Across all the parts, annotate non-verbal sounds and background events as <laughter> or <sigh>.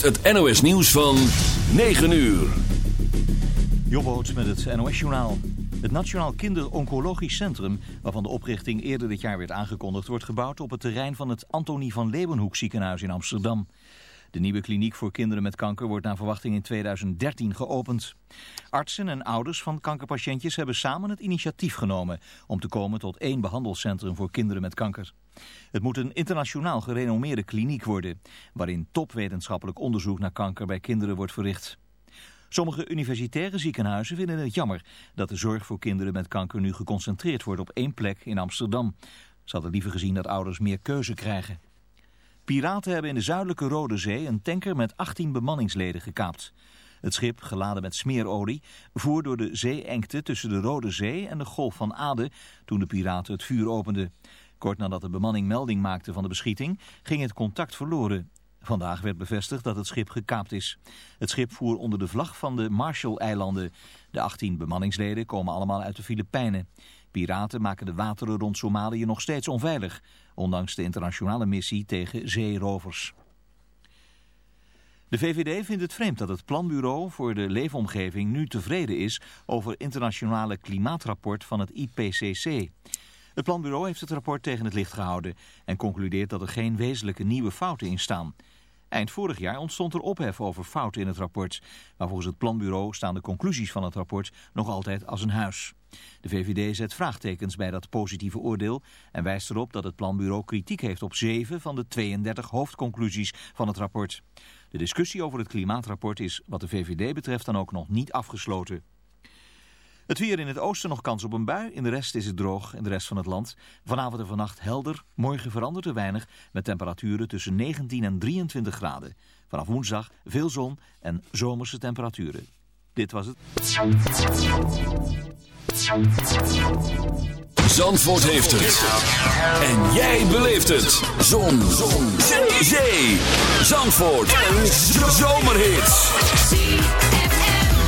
het NOS nieuws van 9 uur. Jobboots met het NOS-journaal. Het Nationaal Kinderoncologisch Centrum, waarvan de oprichting eerder dit jaar werd aangekondigd, wordt gebouwd op het terrein van het Antonie van Leeuwenhoek ziekenhuis in Amsterdam. De nieuwe kliniek voor kinderen met kanker wordt naar verwachting in 2013 geopend. Artsen en ouders van kankerpatiëntjes hebben samen het initiatief genomen om te komen tot één behandelcentrum voor kinderen met kanker. Het moet een internationaal gerenommeerde kliniek worden, waarin topwetenschappelijk onderzoek naar kanker bij kinderen wordt verricht. Sommige universitaire ziekenhuizen vinden het jammer dat de zorg voor kinderen met kanker nu geconcentreerd wordt op één plek in Amsterdam. Ze hadden liever gezien dat ouders meer keuze krijgen. Piraten hebben in de zuidelijke Rode Zee een tanker met 18 bemanningsleden gekaapt. Het schip, geladen met smeerolie, voer door de zeeengte tussen de Rode Zee en de Golf van Aden toen de piraten het vuur openden. Kort nadat de bemanning melding maakte van de beschieting, ging het contact verloren. Vandaag werd bevestigd dat het schip gekaapt is. Het schip voer onder de vlag van de Marshall-eilanden. De 18 bemanningsleden komen allemaal uit de Filipijnen. Piraten maken de wateren rond Somalië nog steeds onveilig, ondanks de internationale missie tegen zeerovers. De VVD vindt het vreemd dat het Planbureau voor de Leefomgeving nu tevreden is over internationale klimaatrapport van het IPCC. Het Planbureau heeft het rapport tegen het licht gehouden en concludeert dat er geen wezenlijke nieuwe fouten in staan. Eind vorig jaar ontstond er ophef over fouten in het rapport. Maar volgens het planbureau staan de conclusies van het rapport nog altijd als een huis. De VVD zet vraagtekens bij dat positieve oordeel en wijst erop dat het planbureau kritiek heeft op zeven van de 32 hoofdconclusies van het rapport. De discussie over het klimaatrapport is wat de VVD betreft dan ook nog niet afgesloten. Het weer in het oosten nog kans op een bui. In de rest is het droog in de rest van het land. Vanavond en vannacht helder. Morgen verandert er weinig met temperaturen tussen 19 en 23 graden. Vanaf woensdag veel zon en zomerse temperaturen. Dit was het. Zandvoort heeft het. En jij beleeft het. Zon. zon. Zee. Zandvoort. Een zomerhit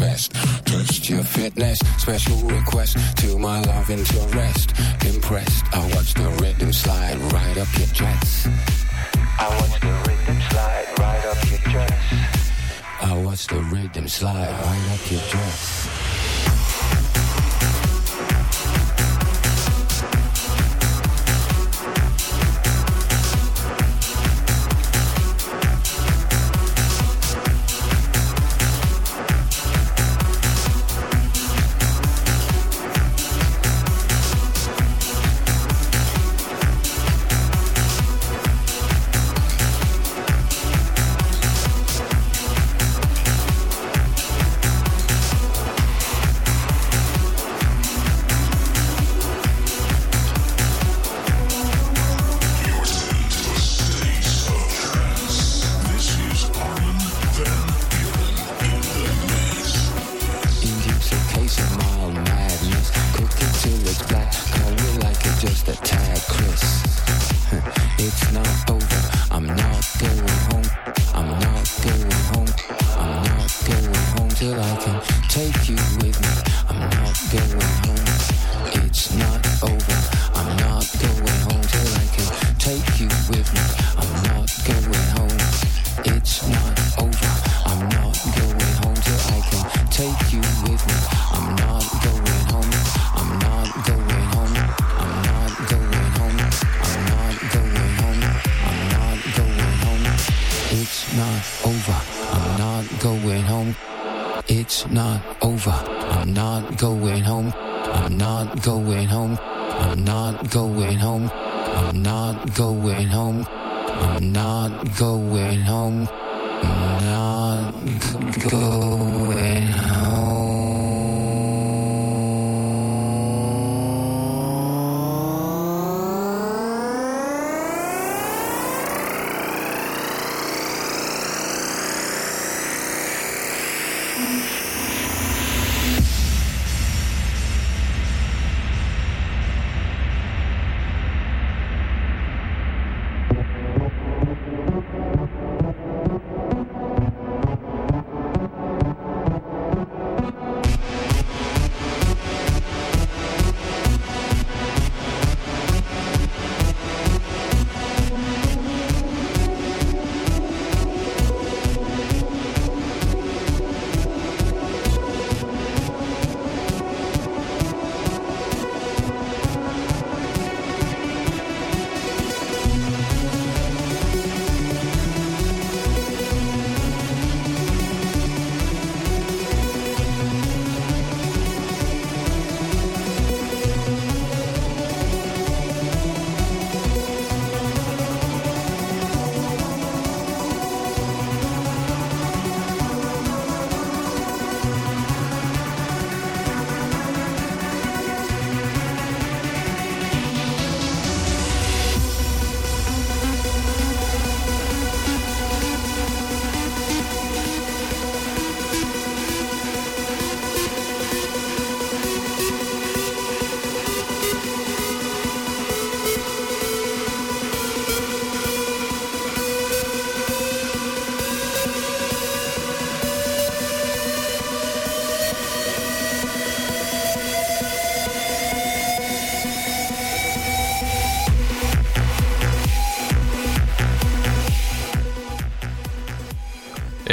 Vest. Test your fitness, special request To my love interest Impressed, I watch the rhythm slide right up your dress I watch the rhythm slide right up your dress I watch the rhythm slide right up your dress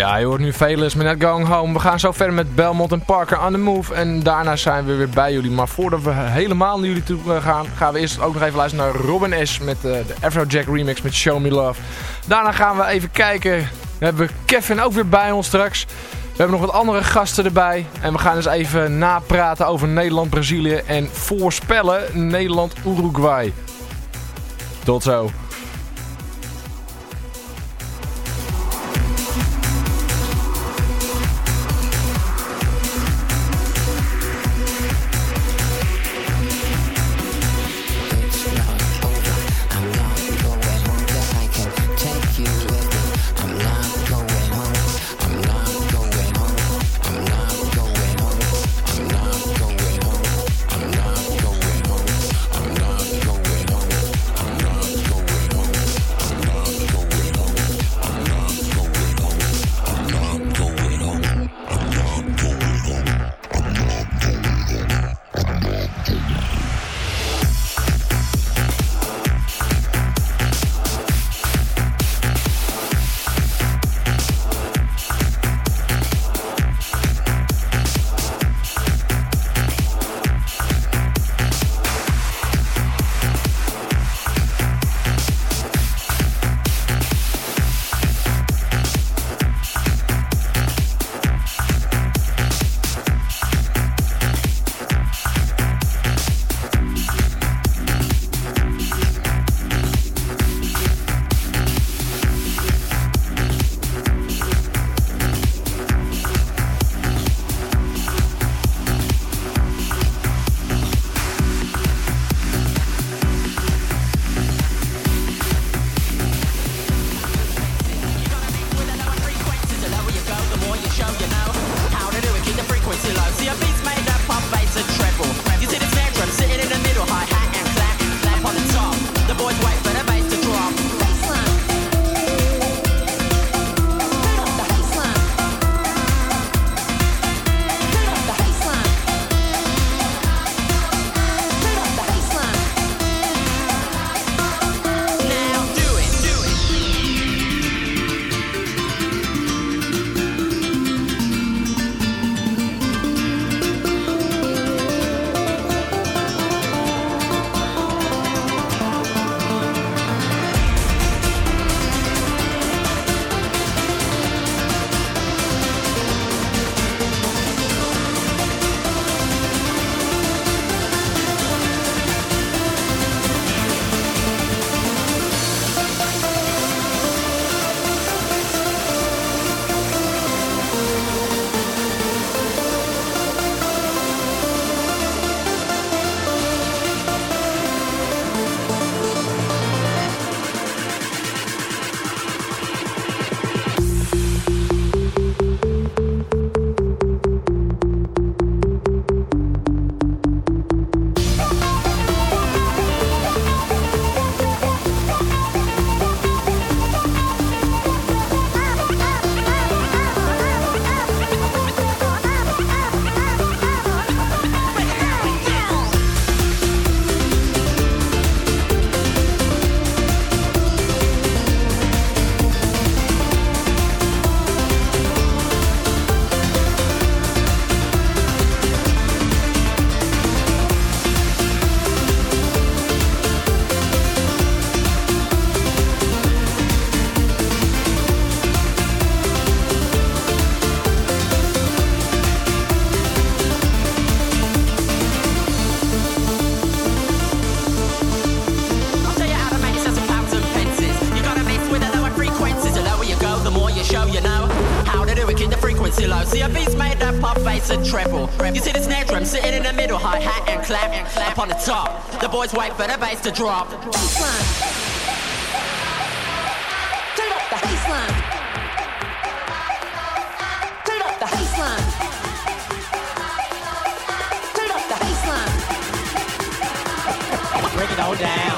Ja, je hoort nu Velus met Net Going Home. We gaan zo verder met Belmont en Parker on the Move. En daarna zijn we weer bij jullie. Maar voordat we helemaal naar jullie toe eh, gaan, gaan we eerst ook nog even luisteren naar Robin S. met uh, de Afrojack remix met Show Me Love. Daarna gaan we even kijken. We hebben Kevin ook weer bij ons straks. We hebben nog wat andere gasten erbij. En we gaan eens even napraten over Nederland-Brazilië. En voorspellen Nederland-Uruguay. Tot zo. Boys wait for the bass to drop. Baseline. Turn up the baseline. Turn up the baseline. Turn up the baseline. Break it all down.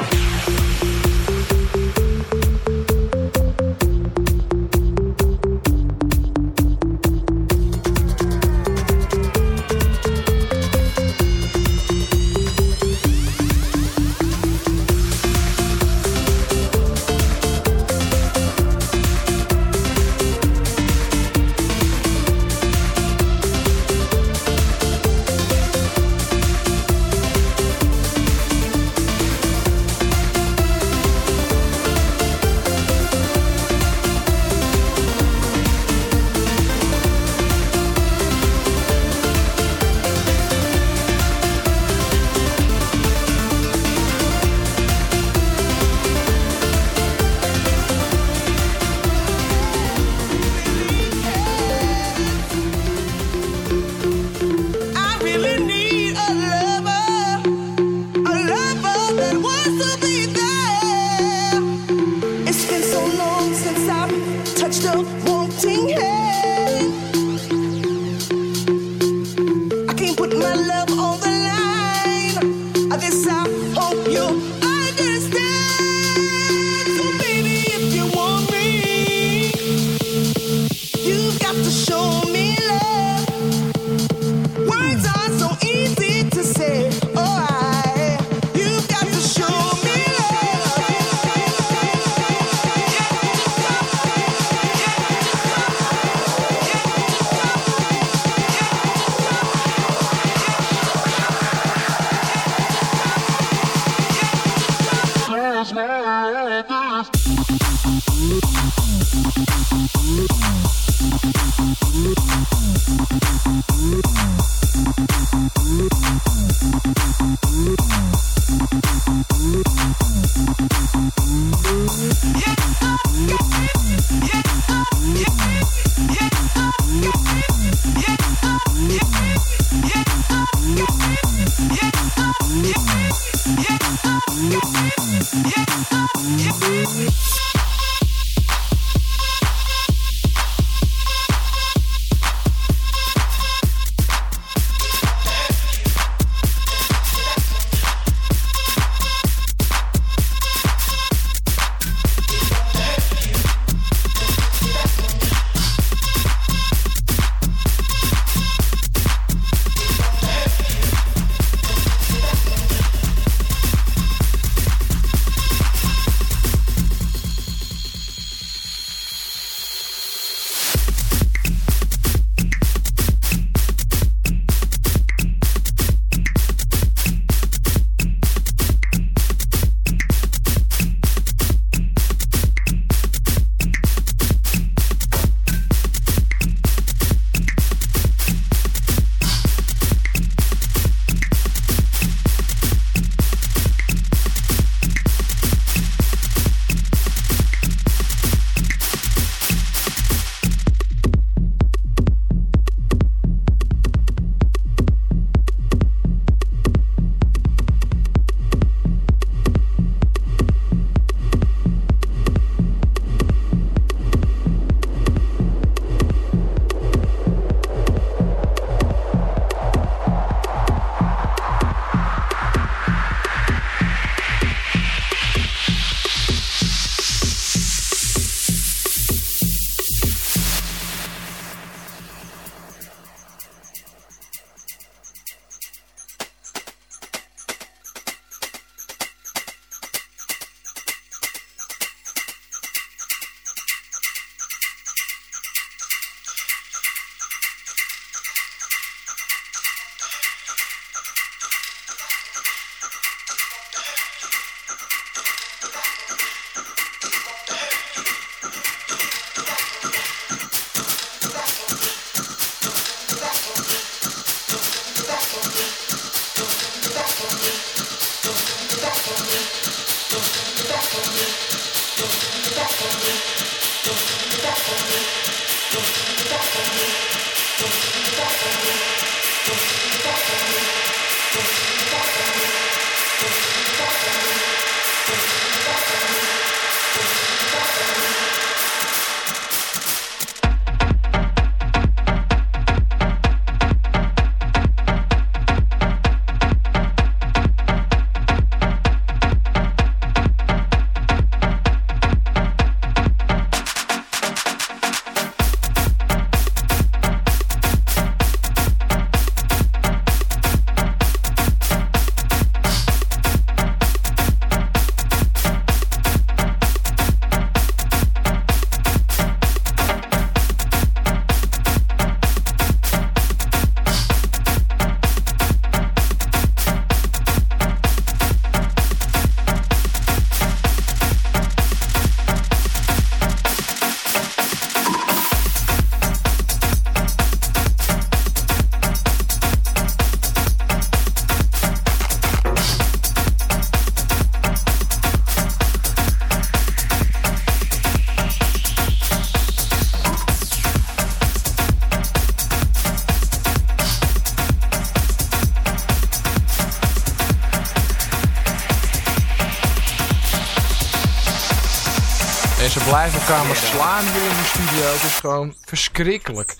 Blijven elkaar maar slaan hier in de studio. Het is gewoon verschrikkelijk.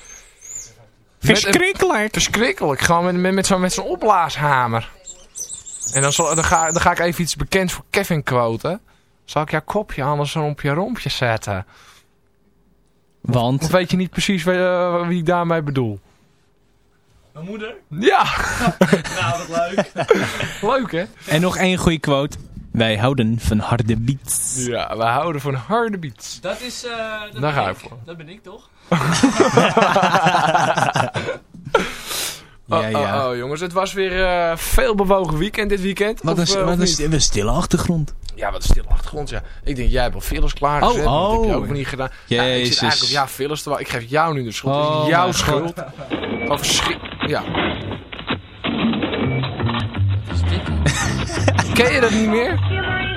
Verschrikkelijk? verschrikkelijk. Gewoon met, met, met zo'n met zo'n opblaashamer. En dan, zal, dan, ga, dan ga ik even iets bekends voor Kevin quoten. Zal ik jouw kopje anders op je rompje zetten? Want Of weet je niet precies wie, eh, wie ik daarmee bedoel? Mijn moeder? Ja! <laughs> Nou, wat leuk. Leuk hè? En nog één goede quote. Wij houden van harde beats. Ja, we houden van harde beats. Dat is... eh dat Daar ben ga ik voor. Dat ben ik toch? <laughs> Ja, Oh, ja. oh, oh, jongens, het was weer eh veel bewogen weekend dit weekend. Wat Of, een, eh, wat een, stille achtergrond. Ja, wat een stille achtergrond, ja. Ik denk, jij hebt al fillers klaargezet. Oh, dat heb je oh. ook nog niet gedaan. Ja, ik zit Jezus. eigenlijk op jouw fillers. Ik geef jou nu de schuld. Het Oh, is jouw schuld. Van verschrik... Ja. Ken je dat niet meer?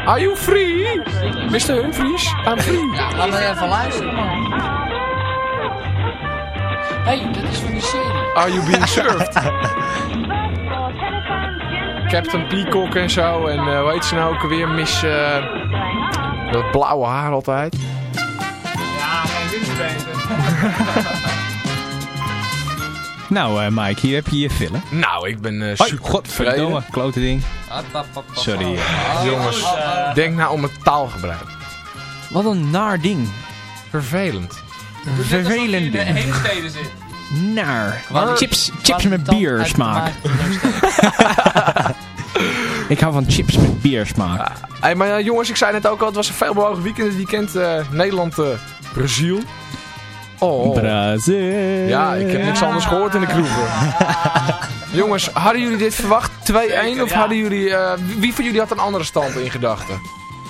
Are you free? Mr. Humphries? I'm free. Ja, laat even luisteren, man. Hé, hey, dat is van die serie. Are you being served? <laughs> Captain Peacock en zo. En eh hoe heet ze nou ook alweer? Miss... eh, dat blauwe haar altijd. Ja, geen winstbeter. <laughs> Nou, eh, Mike, hier heb je je fillen. Nou, ik ben eh Hoi, super godverdomme, klote ding. Sorry. eh. Jongens, denk nou om het taalgebruik. Wat een naar ding. Vervelend. Vervelend in de ding. Zit. Naar. Chips, chips met kwaliteit bier uit smaak. de maag. <laughs> Ik hou van chips met bier smaak. Hey, maar jongens, ik zei net ook al, het was een veel bewogen weekend. Het weekend eh, Nederland-Brazil. Oh. Brazil. Ja, ik heb niks anders gehoord in de kroegen. <laughs> jongens, hadden jullie dit verwacht? 2-1? Of ja. hadden jullie... eh, wie van jullie had een andere stand in gedachten?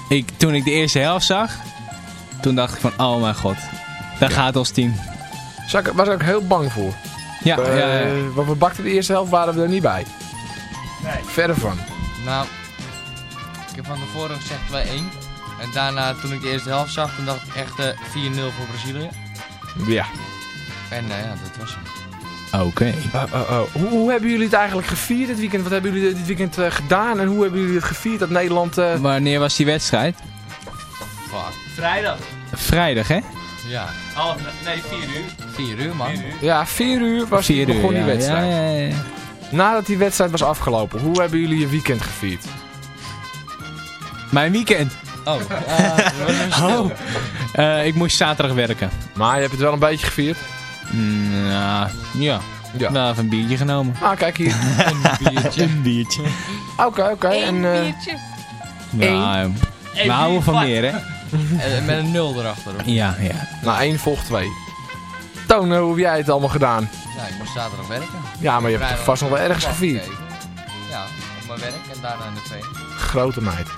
Ik, toen ik de eerste helft zag, toen dacht ik van, oh mijn god. Daar gaat ons team. Daar was ik ook heel bang voor. Ja, Eh, ja, ja. Want we bakten de eerste helft, waren we er niet bij. Nee. Verder van. Nou, ik heb van tevoren gezegd 2-1. En daarna, toen ik de eerste helft zag, toen dacht ik echt eh 4-0 voor Brazilië. Ja. En nou ja, dat was hem. Oké. Eh, eh, eh, hoe, hoe hebben jullie het eigenlijk gevierd dit weekend? Wat hebben jullie dit weekend eh, gedaan? En hoe hebben jullie het gevierd dat Nederland... eh, Wanneer was die wedstrijd? Fuck. Vrijdag. Vrijdag, hè? Ja, Half, nee, 4 uur. 4 uur man. 4 uur. ja, vier uur was Vier begon uur, die ja. wedstrijd. Ja, ja, ja. Nadat die wedstrijd was afgelopen, hoe hebben jullie je weekend gevierd? Mijn weekend. Oh, <laughs> eh, stil. Eh, ik moest zaterdag werken. Maar je hebt het wel een beetje gevierd. Mm, ja, ja. Ja. Wel even een biertje genomen. Ah, kijk hier. <laughs> Een biertje. Een biertje. Oké, oké. En eh, Ja, eh, we houden van meer, hè? <laughs> Met een nul erachter. hoor. Ja, ja. nou, één volgt twee. Toon, hoe heb jij het allemaal gedaan? Ja, ik moest zaterdag werken. Ja, maar je hebt vast nog wel ergens gevierd. Ja, op mijn werk en daarna in de twee. Grote meid.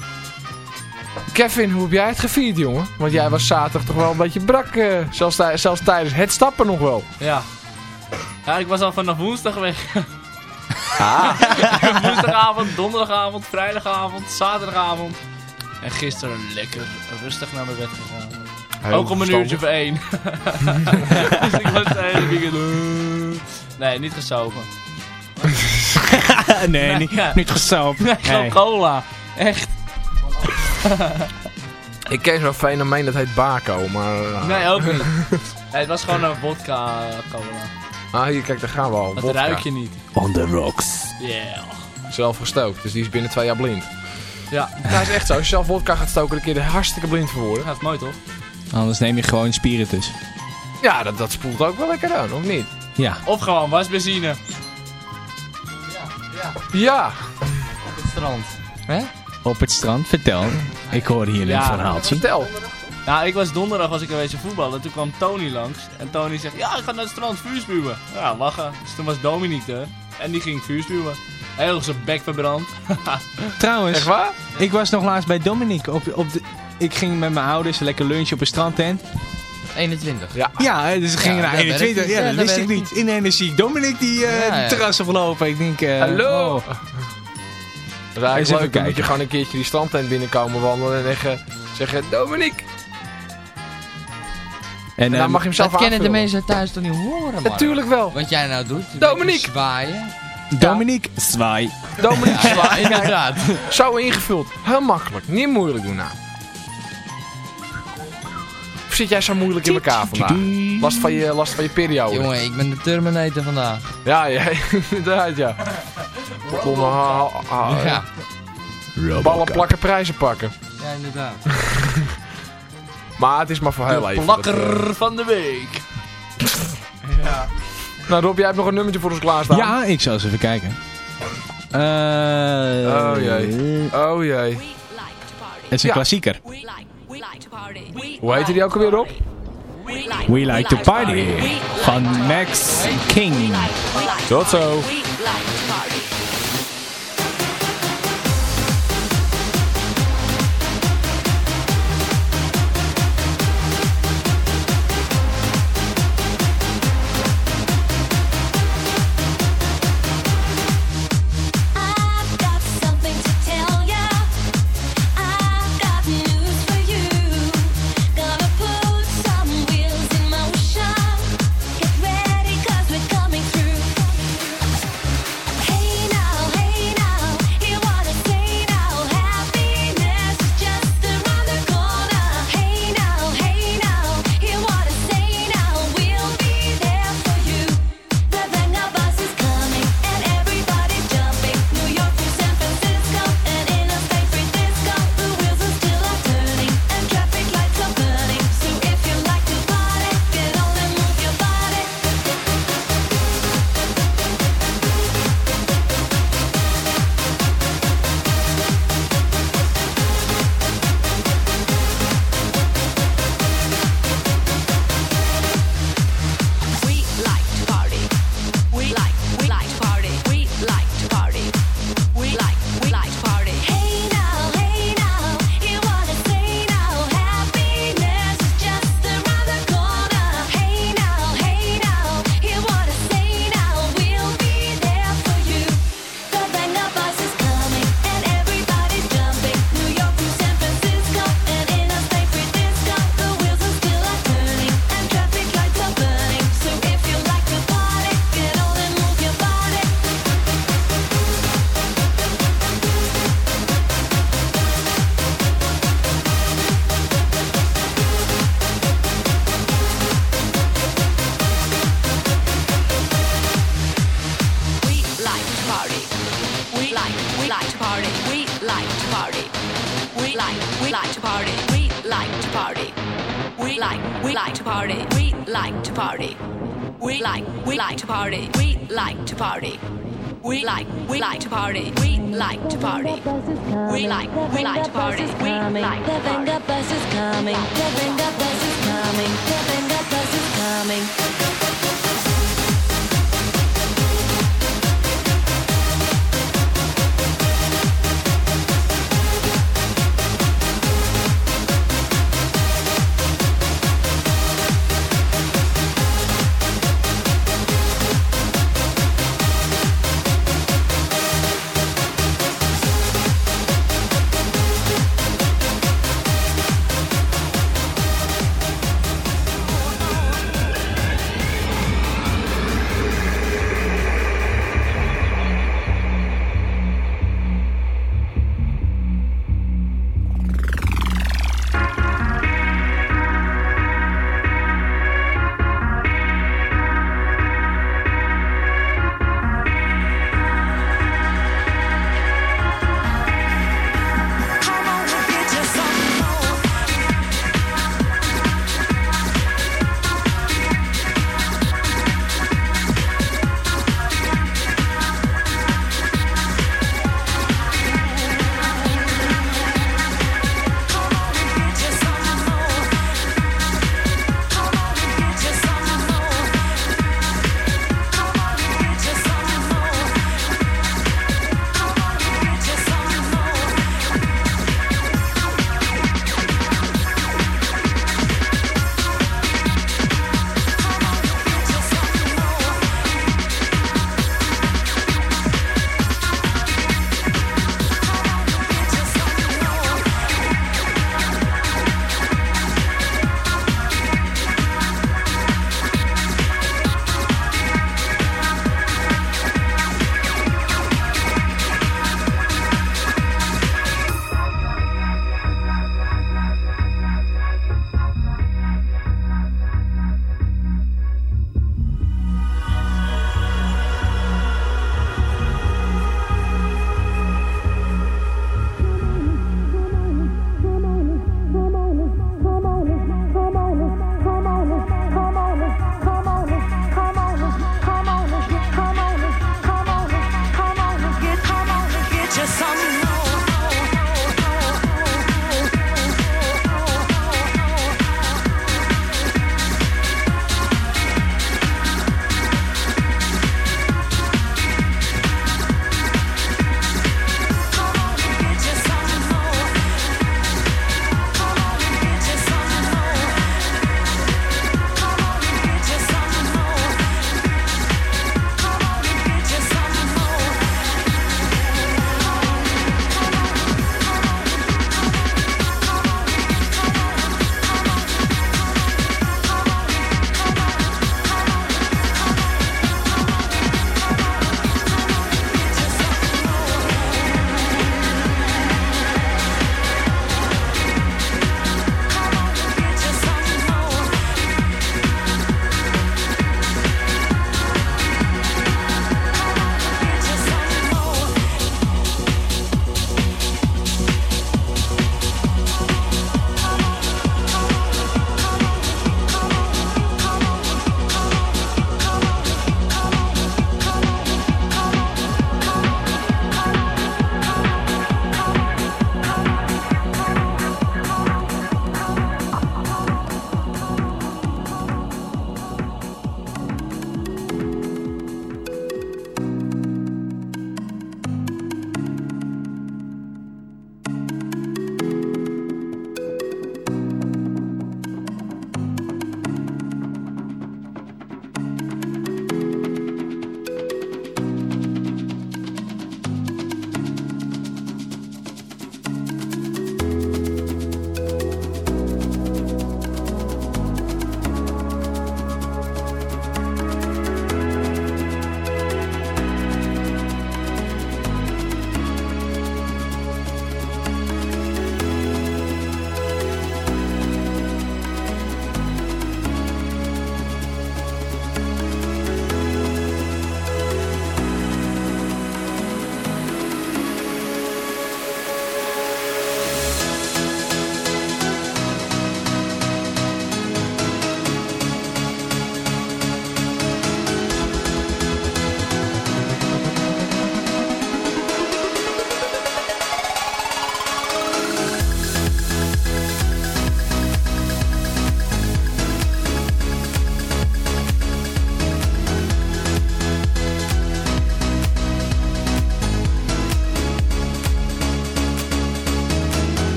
Kevin, hoe heb jij het gevierd, jongen? Want jij was zaterdag toch wel een beetje brak. eh, zelfs, zelfs tijdens het stappen nog wel. Ja. Ja, ik was al vanaf woensdag weg. <laughs> Ah. <laughs> Woensdagavond, donderdagavond, vrijdagavond, zaterdagavond. En gisteren lekker rustig naar mijn bed gegaan. Ook om een uurtje of één. <laughs> dus ik was de hele weekend... eh, Nee, niet gesopen. nee, niet, Ja. niet gesoopt. Nee, gewoon Nee. cola. Echt. <laughs> Ik ken zo'n fenomeen dat heet Baco, maar... eh, Nee, ook niet. <laughs> Nee, het was gewoon een vodka cola. Ah, hier, kijk, daar gaan we al. Dat Wodka. ruik je niet. On the rocks. Yeah. Zelf gestookt, dus die is binnen twee jaar blind. Ja, Dat is echt zo. Als je zelf vodka gaat stoken, dan kun je er hartstikke blind voor worden. dat is mooi toch? Anders neem je gewoon spiritus. Ja, dat, dat spoelt ook wel lekker aan, of niet? Ja. Of gewoon wasbenzine. Ja. Op het strand. Hè? Op het strand. Vertel. Ik hoor hier Ja. een verhaaltje. Vertel. Nou, ik was donderdag was ik een beetje voetballen. Toen kwam Tony langs. En Tony zegt, ja, ik ga naar het strand vuur spuwen. Ja, lachen. Dus toen was Dominique er. En die ging vuur spuwen. Heel zijn bek verbrand. <laughs> Trouwens, Echt waar? ik was nog laatst bij Dominique. Op, op de, ik ging met mijn ouders lekker lunchen op een strandtent. 21. Ja. Ja, dus ik ging Ja, naar daar 21. werkt Ja, dat Ja, wist ik niet. In ene zie ik Dominique die eh Ja, ja. terras oplopen. Ik denk... eh, Hallo. oh. Dat is Eens eigenlijk even leuk. Dan moet je gewoon een keertje die strandtent binnenkomen wandelen en zeggen, zeggen Dominique. En, En dan ehm, mag je hem zelf Dat kennen de mensen thuis toch niet horen, man? Natuurlijk wel. Wat jij nou doet. Dominique. Zwaaien. Dominique Zwaai. Dominique Zwaai. Inderdaad. <laughs> Zo ingevuld. Heel makkelijk. Niet moeilijk doen nou. Of zit jij zo moeilijk in elkaar vandaag? Last van je, last van je periode. Jongen, ik ben de Terminator vandaag. Ja, ja, <laughs> inderdaad ja. Kom. Eh, ballen plakken, prijzen pakken. Ja, inderdaad. <laughs> maar het is maar voor heel even. Plakker eh, van de week. ja. Nou Rob, jij hebt nog een nummertje voor ons klaarstaan. Ja, ik zal eens even kijken. Uh, oh jee. Oh jee. Het is een klassieker. Hoe heette die ook alweer op We Like to Party van Max King. Tot zo.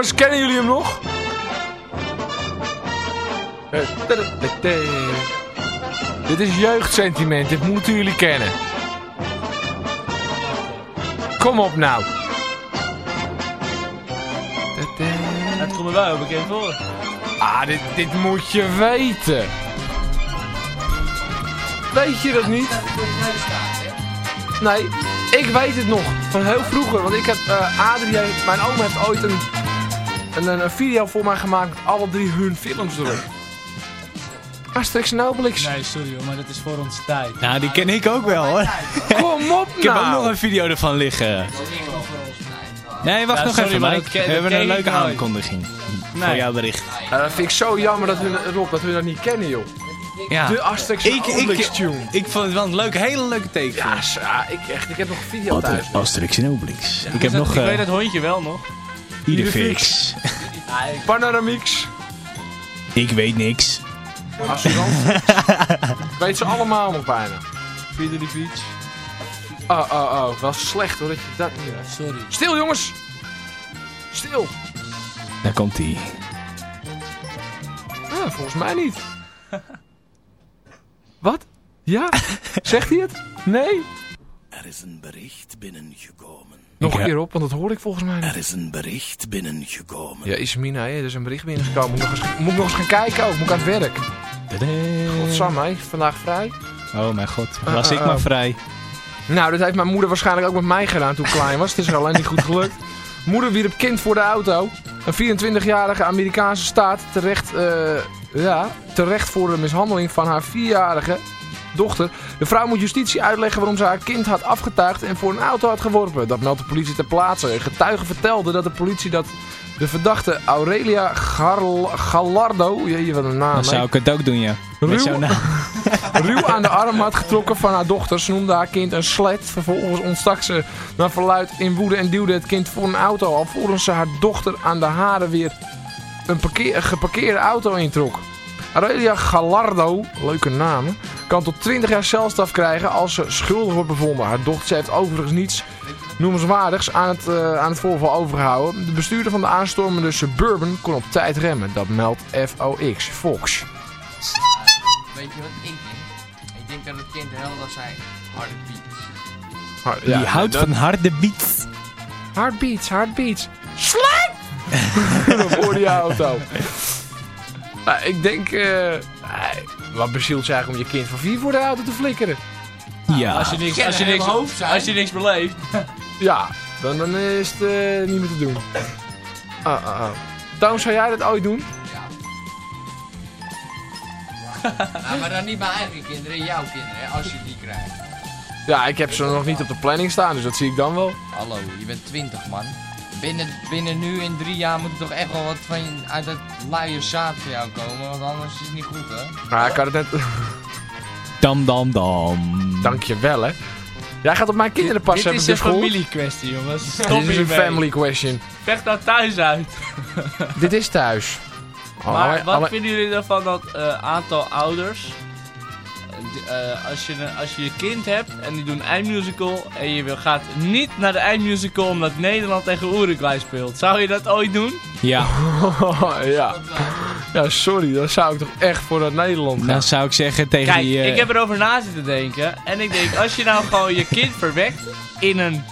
Jongens, kennen jullie hem nog? Eh. Dit is jeugdsentiment, dit moeten jullie kennen. Kom op nou. Het komt er wel bekend voor. Ah, dit, dit moet je weten. Weet je dat niet? Nee, ik weet het nog. Van heel vroeger. Want ik heb, eh Adrie, mijn oom heeft ooit een, een, een video voor mij gemaakt met alle drie hun films erop. Asterix en Obelix. Nee, sorry hoor, maar dat is voor onze tijd. Nou, die ken ik ook wel hoor. Kom op <laughs> Ik heb ook nou. nog een video ervan liggen. Nee, wacht Ja, nog sorry, even maar Mike. ken- We hebben een leuke aankondiging. Voor Nee. jouw bericht. Ja, dat vind ik zo jammer dat we, Rob, dat we dat niet kennen, joh. Ja. De Asterix en Ik, Obelix ik, tune. ik vond het wel een leuke, hele leuke teken. Ja, ik, echt, ik heb nog een video thuis. Asterix en Obelix. Ik heb dat- nog ik weet uh, dat hondje wel nog. Idefix. <laughs> Panoramix. Ik weet niks. Assurant. <laughs> weet ze allemaal nog bijna. Peter die fiets. Oh, oh, oh. Wel slecht hoor dat je dat niet... Sorry. Stil jongens! Stil! Daar komt hij. Ja, volgens mij niet. Wat? Ja? <laughs> Zegt hij het? Nee? Er is een bericht binnengekomen. Nog een keer op, want dat hoor ik volgens mij niet. Er is een bericht binnengekomen. Ja, Ismina, er is een bericht binnengekomen. Moet ik nog eens, moet ik nog eens gaan kijken ook? Moet ik aan het werk? Godsam, hè? Vandaag vrij. Oh mijn god, was Uh, ik maar uh. vrij. Nou, dat heeft mijn moeder waarschijnlijk ook met mij gedaan toen ik klein was. Het is er alleen niet goed gelukt. Moeder wierp kind voor de auto. Een 24-jarige Amerikaanse staat terecht, eh, ja, terecht voor de mishandeling van haar vierjarige dochter. De vrouw moet justitie uitleggen waarom ze haar kind had afgetuigd en voor een auto had geworpen. Dat meldt de politie ter plaatse. Een getuige vertelde dat de politie dat de verdachte Aurelia Garl Gallardo, jeetje wat een naam, Dan zou ik het ook doen, ja. Ruw- <laughs> ruw aan de arm had getrokken van haar dochter. Ze noemde haar kind een slet. Vervolgens ontstak ze naar verluid in woede en duwde het kind voor een auto. Alvorens ze haar dochter aan de haren weer een, parkeer, een geparkeerde auto introk. Aurelia Gallardo, leuke naam, kan tot 20 jaar celstraf krijgen als ze schuldig wordt bevonden. Haar dochter heeft overigens niets noemenswaardigs aan het, eh, aan het voorval overgehouden. De bestuurder van de aanstormende Suburban kon op tijd remmen. Dat meldt FOX, Fox. Weet je wat ik denk? Ik denk dat het kind helder zijn harde beats. Hard- Die houdt dat- van harde beats. Heartbeats, heartbeats. Slijk! voor <laughs> die auto. Nou, ik denk, eh, wat bezielt je eigenlijk om je kind van vier voor de auto te flikkeren? Ja. Als je niks, als je niks, als je niks beleeft. Ja, dan, dan is het eh, niet meer te doen. Ah, ah, ah. Toon, zou jij dat ooit doen? Ja. Nou, maar dan niet mijn eigen kinderen, jouw kinderen, als je die krijgt. Ja, ik heb ze nog niet op de planning staan, dus dat zie ik dan wel. Hallo, je bent 20 man. Binnen, binnen nu in drie jaar moet er toch echt wel wat van je, uit het luie zaad van jou komen, want anders is het niet goed hè. Maar ik had het net... <laughs> Dam, dam, dam. Dank je wel, hè. Jij gaat op mijn kinderen passen, Dit is een familiekwestie, jongens. Stop Dit is een family question. Vecht nou thuis uit. Dit is thuis. Maar Alle- wat alle- vinden jullie ervan dat eh, aantal ouders... eh, als, je, als je je kind hebt en die doen een eindmusical... en je wil- gaat niet naar de eindmusical omdat Nederland tegen Uruguay speelt. Zou je dat ooit doen? Ja, <laughs> ja. ja, sorry, dan zou ik toch echt voor dat Nederland gaan. dan zou ik zeggen tegen Kijk, die... eh, ik heb erover na zitten denken. En ik denk, als je nou gewoon je kind verwekt in een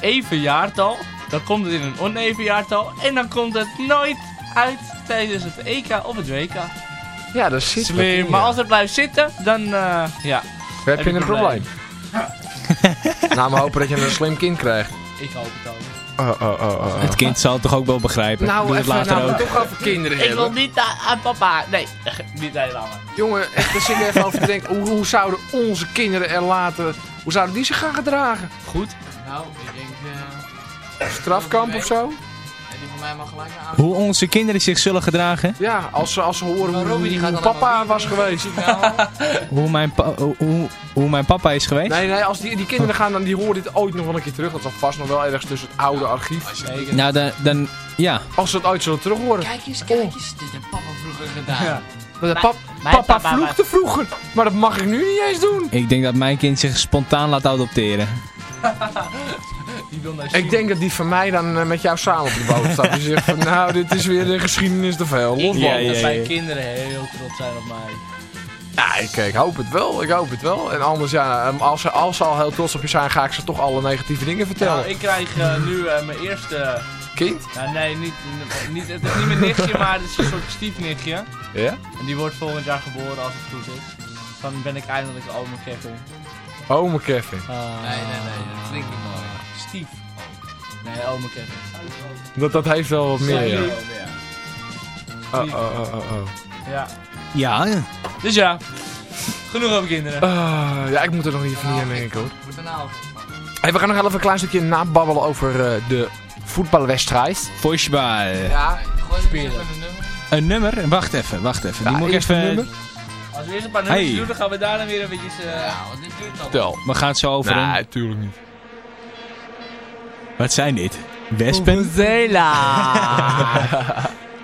even jaartal... dan komt het in een oneven jaartal... en dan komt het nooit uit tijdens het EK of het WK. Ja, dat zit Slim. Maar als het blijft zitten, dan eh, ja, Heb heb je een een probleem? <laughs> nou, we hopen dat je een slim kind krijgt. ik hoop het ook. Oh, oh, oh, oh. Het kind zal het toch ook wel begrijpen. Nou, Doe het even, later nou, ook. toch over kinderen Ik wil hebben. niet aan, papa. Nee, <laughs> niet helemaal. Jongen, echt, daar zit ik even over te denken. Hoe, hoe zouden onze kinderen er later... Hoe zouden die zich gaan gedragen? Goed. Nou, ik denk, eh, Strafkamp of zo? En die van mij mag gelijk naar Hoe onze kinderen zich zullen gedragen. Ja, als ze, als ze horen hoe, Robbie die hoe papa was geweest. drinken, <laughs> Hoe mijn, pa- hoe, hoe, mijn papa is geweest. Nee, nee, als die, die kinderen gaan, dan die horen dit ooit nog wel een keer terug. Dat zal vast nog wel ergens tussen het oude archief. Nou, dan, dan... Ja. Als ze het ooit zullen terug horen. Kijk eens, kijk eens, dit heeft papa vroeger gedaan. Maar de pap, papa papa vloekte vroeger. Maar dat mag ik nu niet eens doen. Ik denk dat mijn kind zich spontaan laat adopteren. <laughs> Die wil naar Ik denk dat die van mij dan eh, met jou samen op de boot staat. Die zegt van, nou, dit is weer de geschiedenis te veel. Los Ik denk dat mijn kinderen heel trots zijn op mij. Ja, ik, ik hoop het wel. Ik hoop het wel. En anders, ja, ehm, als ze, als ze al heel trots op je zijn, ga ik ze toch alle negatieve dingen vertellen. Nou, ik krijg eh, nu eh, mijn eerste... Kind? Nou, nee, niet, niet, het is niet mijn nichtje, maar het is een soort stiefnichtje. Ja? En die wordt volgend jaar geboren als het goed is. Dan ben ik eindelijk oma Kevin. Ome Kevin. Ah. Nee, nee, nee, dat klinkt niet mooi. Stief. Nee, oma Kevin. Dat, dat heeft wel wat meer, ja. Oh, oh, oh, oh, oh. Ja. Ja, Dus ja, genoeg over kinderen. Ah, ja, ik moet er nog even niet aan denken hoor. Moet Hey, we gaan nog even een klein stukje nababbelen over eh, de voetbalwedstrijd. Voetbal. Ja, gooi even een nummer. Een nummer? Wacht even, wacht even. Die Ja, moet ik eerst even... een nummer. Als we eerst een paar nummers Hey. doen, dan gaan we daarna weer eventjes... eh Ja, want dit duurt al. Tel. We gaan het zo over een... Nee, tuurlijk niet. Wat zijn dit? Wespen? <laughs>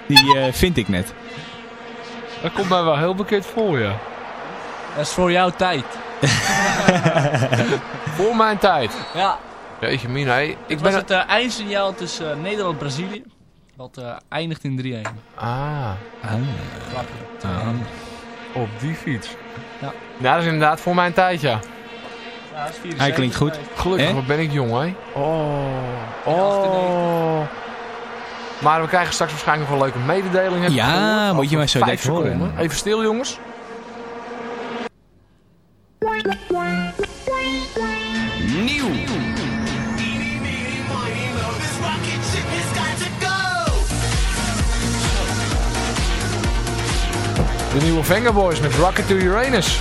Die eh, vind ik net. Dat komt mij wel heel bekend voor, ja. Dat is voor jouw tijd. <laughs> Voor mijn tijd. Ja. Jeetje mina, hey. ik Ik ben... was het eh, eindsignaal tussen eh, Nederland en Brazilië. Dat eh, eindigt in 3-1. Ah, Grapje. Op die fiets. Ja. Ja, dat is inderdaad voor mijn tijd, ja. Ja, dat is 74 Hij klinkt goed. Gelukkig, wat ben ik jong, hè? Oh. Oh. Maar we krijgen straks waarschijnlijk nog een leuke mededeling. heb ik Ja, moet je maar zo even horen. Even stil, jongens. De nieuwe Vengaboys met Rocket to Uranus.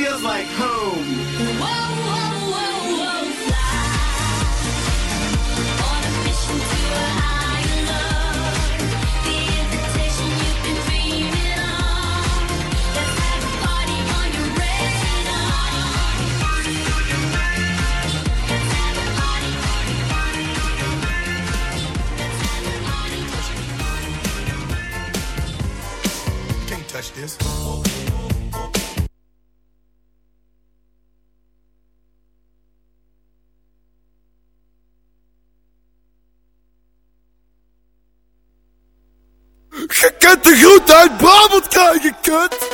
feels like home. Whoa, whoa, whoa, whoa, fly on a mission to a higher love. The invitation you've been dreaming of. Let's have a party on your. Can't touch this. good?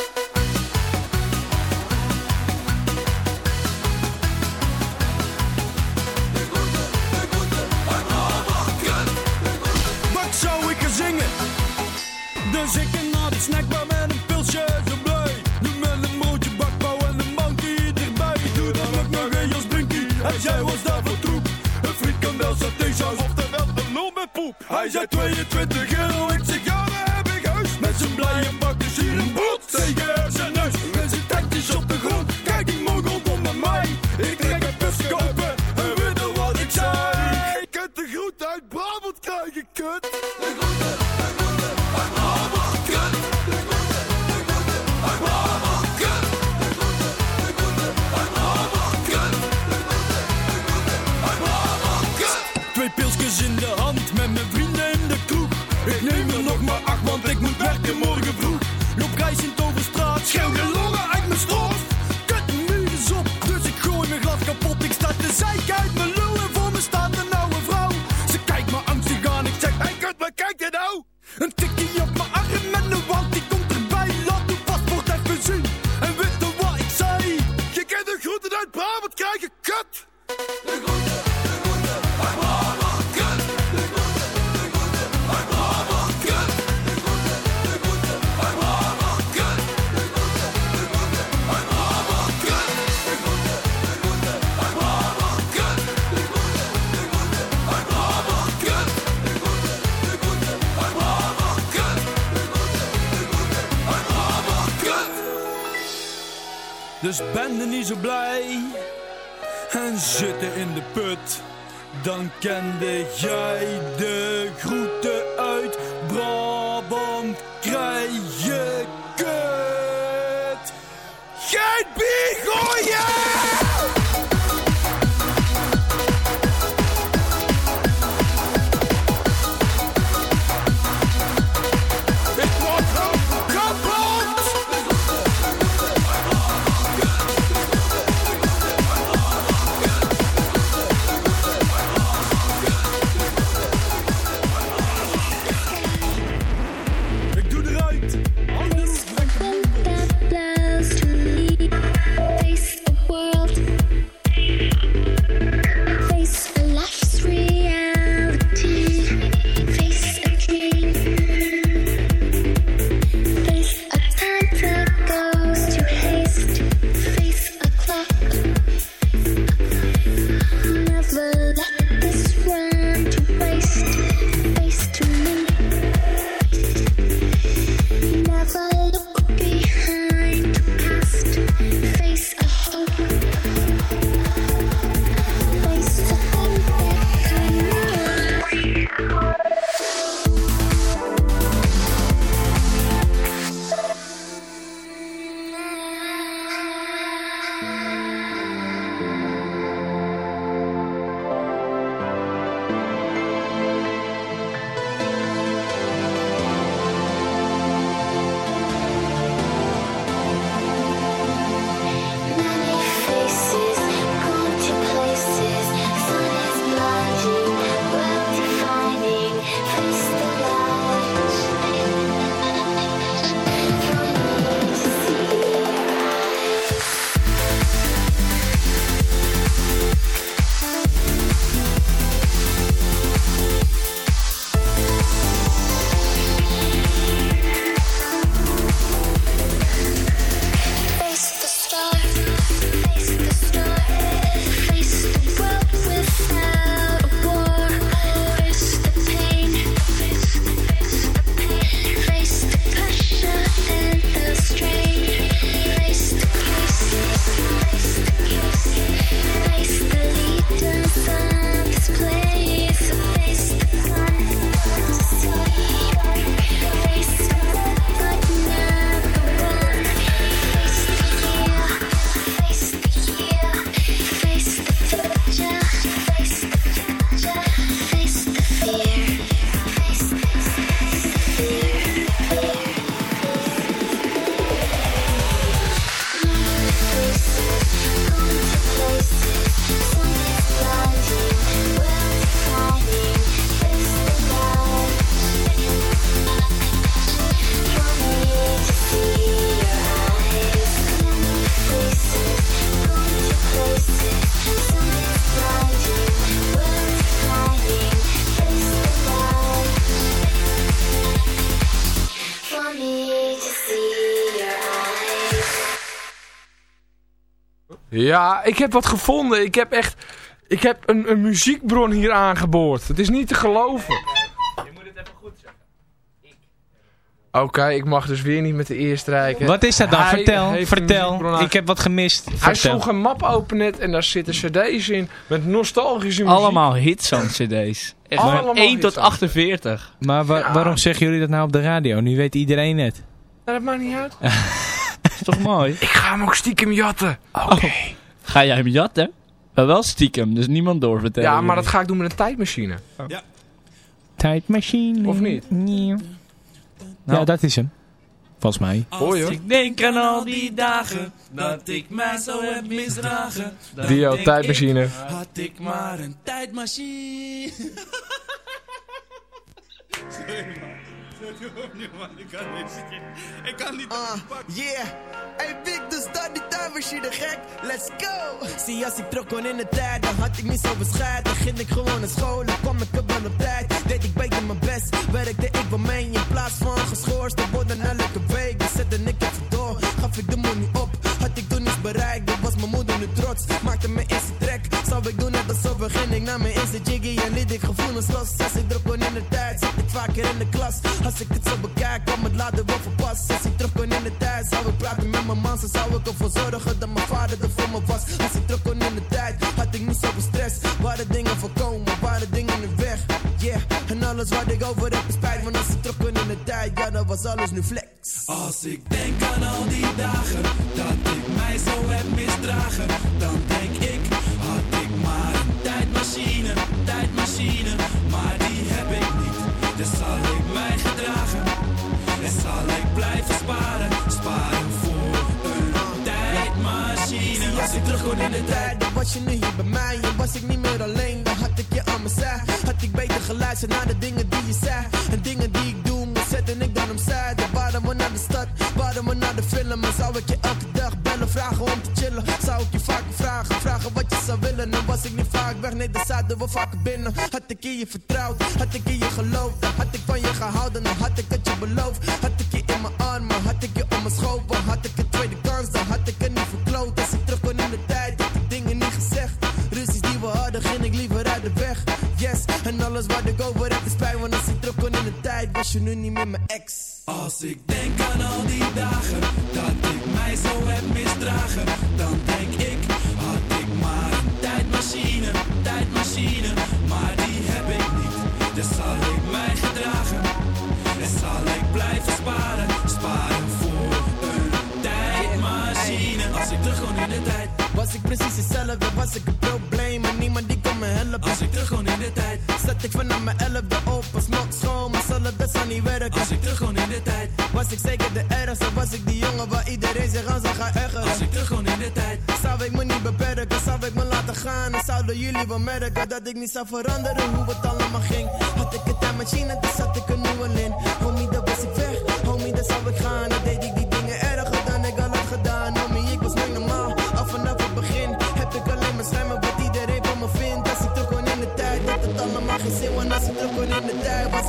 zitten in de put. Dan kende jij de groeten uit Brabant. Krijg je kut. Geen bier gooien! Ja, ik heb wat gevonden. Ik heb echt... Ik heb een, een muziekbron hier aangeboord. Het is niet te geloven. Je moet het even goed zeggen. Oké, ik mag dus weer niet met de eer strijken. Wat is dat dan? Hij Vertel, vertel. Ik heb wat gemist. Hij sloeg een map open net en daar zitten cd's in met nostalgische muziek. Allemaal hits aan cd's. Echt Allemaal van 1 hits tot aan. 48. Maar wa- Ja. waarom zeggen jullie dat nou op de radio? Nu weet iedereen het. Nou, dat maakt niet uit. <laughs> is toch mooi? Ik ga hem ook stiekem jatten. Oké. Ga jij hem jatten? Maar wel stiekem, dus niemand doorvertellen. Ja, maar dat ga ik doen met een tijdmachine. Tijdmachine. Of niet? Ja, Nou. dat is hem. Volgens mij. Hoor je? Ik denk aan al die dagen dat ik mij zo heb misdragen. Dio, tijdmachine. ik, Had ik maar een tijdmachine. <laughs> Ik kan niet. Ik kan niet. Uh, yeah. Hey Big, dus start die tijdmachine gek. Let's go. Zie, als ik terug kon in de tijd, dan had ik niet zo bescheid. Dan ging ik gewoon naar school en kwam ik er wel op tijd. Deed ik beter mijn best, werkte ik wel mee. In plaats van geschorst te worden elke week. Dan zette ik even door, gaf ik de money op. Iets bereikt, dan was mijn moeder nu trots. Maakte me eerste trek, zou ik doen net alsof we ging ik naar mijn eerste jiggy. En liet ik gevoelens los. Als ik druk kon in de tijd, zat ik vaker in de klas. Als ik het zo bekijk, kwam het later wel verpast. Als ik terug kon in de tijd, zou ik praten met mijn man. Zo zou ik ervoor zorgen dat mijn vader er voor me was. Als ik terug kon in de tijd, had ik niet zoveel stress. Waren dingen voorkomen, waren dingen nu weg. Yeah, en alles wat ik over heb is spijt. Want als ik terug kon in de tijd, ja, dan was alles nu flex. Als ik denk aan al die dagen dan denk ik, had ik maar een tijdmachine, tijdmachine, maar die heb ik niet. Dus zal ik mij gedragen en zal ik blijven sparen, sparen voor een tijdmachine. Als ik terug kon in de tijd, dan was je nu hier bij mij. En was ik niet meer alleen, dan had ik je aan mijn zij. Had ik beter geluisterd naar de dingen die je zei. En dingen die ik doe, moet zetten ik dan opzij. Dan waren we naar de stad, waren we naar de film. En zou ik je elke dag bellen, vragen om te was ik niet vaak weg, nee, dan zaten we vaker binnen. Had ik in je vertrouwd, had ik in je geloofd. Had ik van je gehouden, dan had ik het je beloofd. Had ik je in mijn armen, had ik je om mijn schopen. Had ik een tweede kans, dan had ik het niet verkloot. Als ik terug kon in de tijd, had ik dingen niet gezegd. Ruzies die we hadden, ging ik liever uit de weg. Yes, en alles wat ik over heb is pijn. Want als ik terug kon in de tijd, was je nu niet meer mijn ex. Als ik denk aan al die dagen dat ik mij zo heb misdragen, dan denk ik, ik precies hetzelfde, was ik een probleem. En niemand die kon me helpen. als ik terug kon in de tijd, Zat ik vanaf mijn elfde op als nog schoon, maar zal het best wel niet werken. als ik terug kon in de tijd, Was ik zeker de ergste, was ik die jongen waar iedereen zich aan zou gaan ergeren. als ik terug kon in de tijd, Zou ik me niet beperken, zou ik me laten gaan En zouden jullie wel merken dat ik niet zou veranderen hoe het allemaal ging Had ik een tijdmachine, dan zat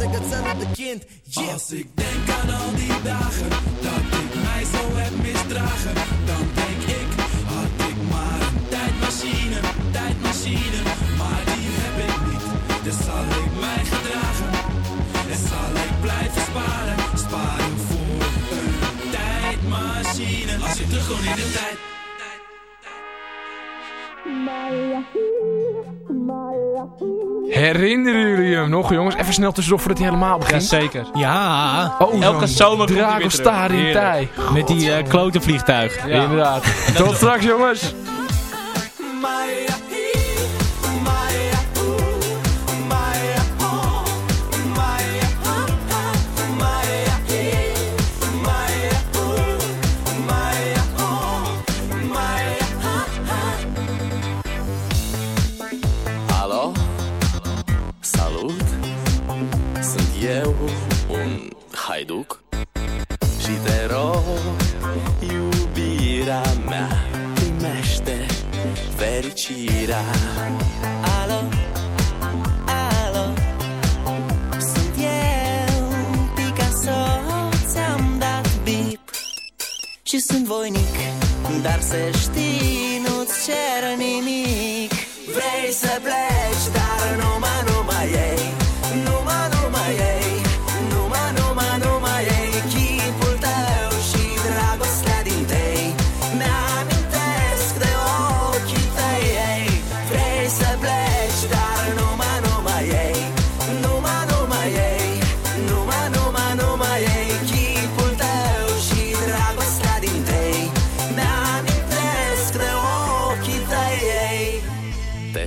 ik hetzelfde kind Yeah. Als ik denk aan al die dagen dat ik mij zo heb misdragen, dan denk ik, had ik maar een tijdmachine, tijdmachine, maar die heb ik niet. Dus zal ik mij gedragen en zal ik blijven sparen, sparen voor een tijdmachine. Als ik terug kon in de tijd. Herinneren jullie hem nog, jongens? Even snel tussendoor voordat hij helemaal begint. Jazeker. Ja, Oh, Elke zomer komt hij weer terug. in tij. met die eh klote vliegtuig. Ja. Inderdaad. Tot straks, jongens. Fericirea Alo? Alo? Sunt eu, Picasso Ți-am dat bip Și sunt voinic Dar să știi, nu nu-ți cer nimic Vrei să pleci, dar numai, numai ei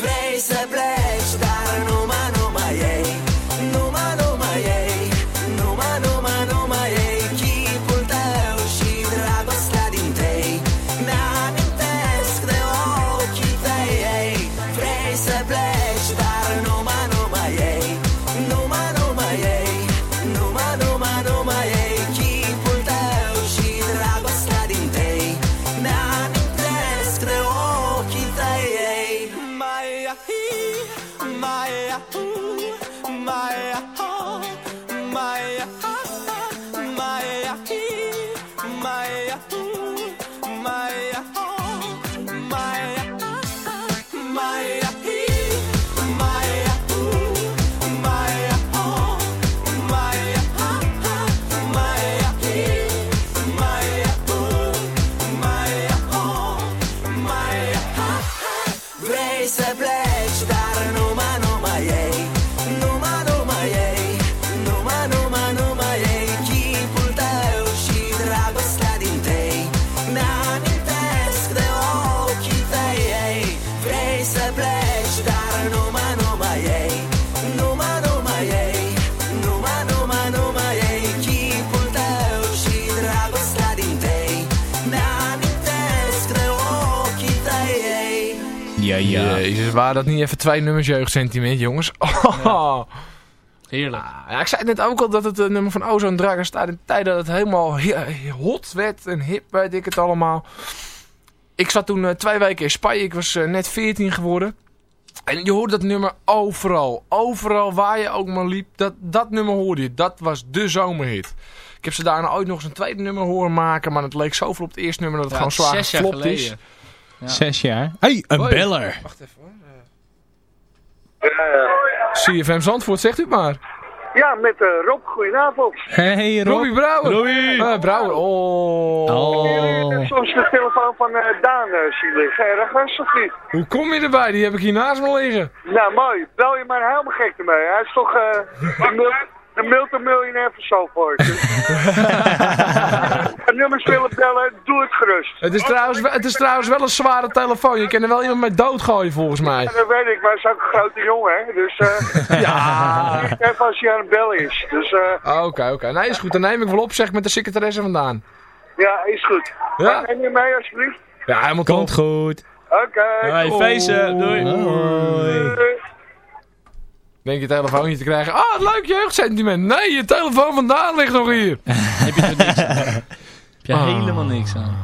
Vrei să pleci, dar numai, numai ei Ja, ja. Jezus, waren dat niet even twee nummers jeugdsentiment, jongens? <laughs> Oh. Heerlijk. Ja, ik zei net ook al dat het eh, nummer van Ozone Dragon staat in de tijd dat het helemaal hot werd en hip, weet ik het allemaal. Ik zat toen eh, twee weken in Spanje, ik was eh, net 14 geworden. En je hoorde dat nummer overal. Overal waar je ook maar liep, dat, dat nummer hoorde je. Dat was de zomerhit. Ik heb ze daarna ooit nog eens een tweede nummer horen maken, maar het leek zoveel op het eerste nummer dat het Ja, gewoon zwaar geflopt is. Zes jaar. hey, een Hoi. beller. Wacht even hoor. CFM Zandvoort, zegt u het maar. Ja, met eh, Rob, goedenavond. Hey Rob. Robbie Brouwer. Robbie. Eh, Brouwer, oh. Heb soms de telefoon van eh, Daan zien liggen, ergens of niet? Hoe kom je erbij? Die heb ik hier naast me liggen. Nou, mooi. Bel je maar helemaal gek ermee. Hij is toch eh <laughs> de, mul de multimiljonair van Zalvoort. <laughs> Nummers willen bellen, doe het gerust. Het is, trouwens, wel- het is trouwens wel een zware telefoon. Je kan er wel iemand mee doodgooien volgens mij. Ja, dat weet ik, maar hij is ook een grote jongen, hè. Dus eh <laughs> Ja. even als hij aan het bellen is. Dus eh Oké, oké. Nee, is goed. Dan neem ik wel op, zeg met de secretaresse vandaan. ja, is goed. Ja. Neem je mee alsjeblieft? Ja, helemaal Komt goed. Oké. Hey, feesten. Doei. Hoi. Denk je telefoontje te krijgen. Ah, het leuk jeugdsentiment. Nee, je telefoon vandaan ligt nog hier. <laughs> Heb je er niks aan. <laughs> Heb je Ah. helemaal niks aan.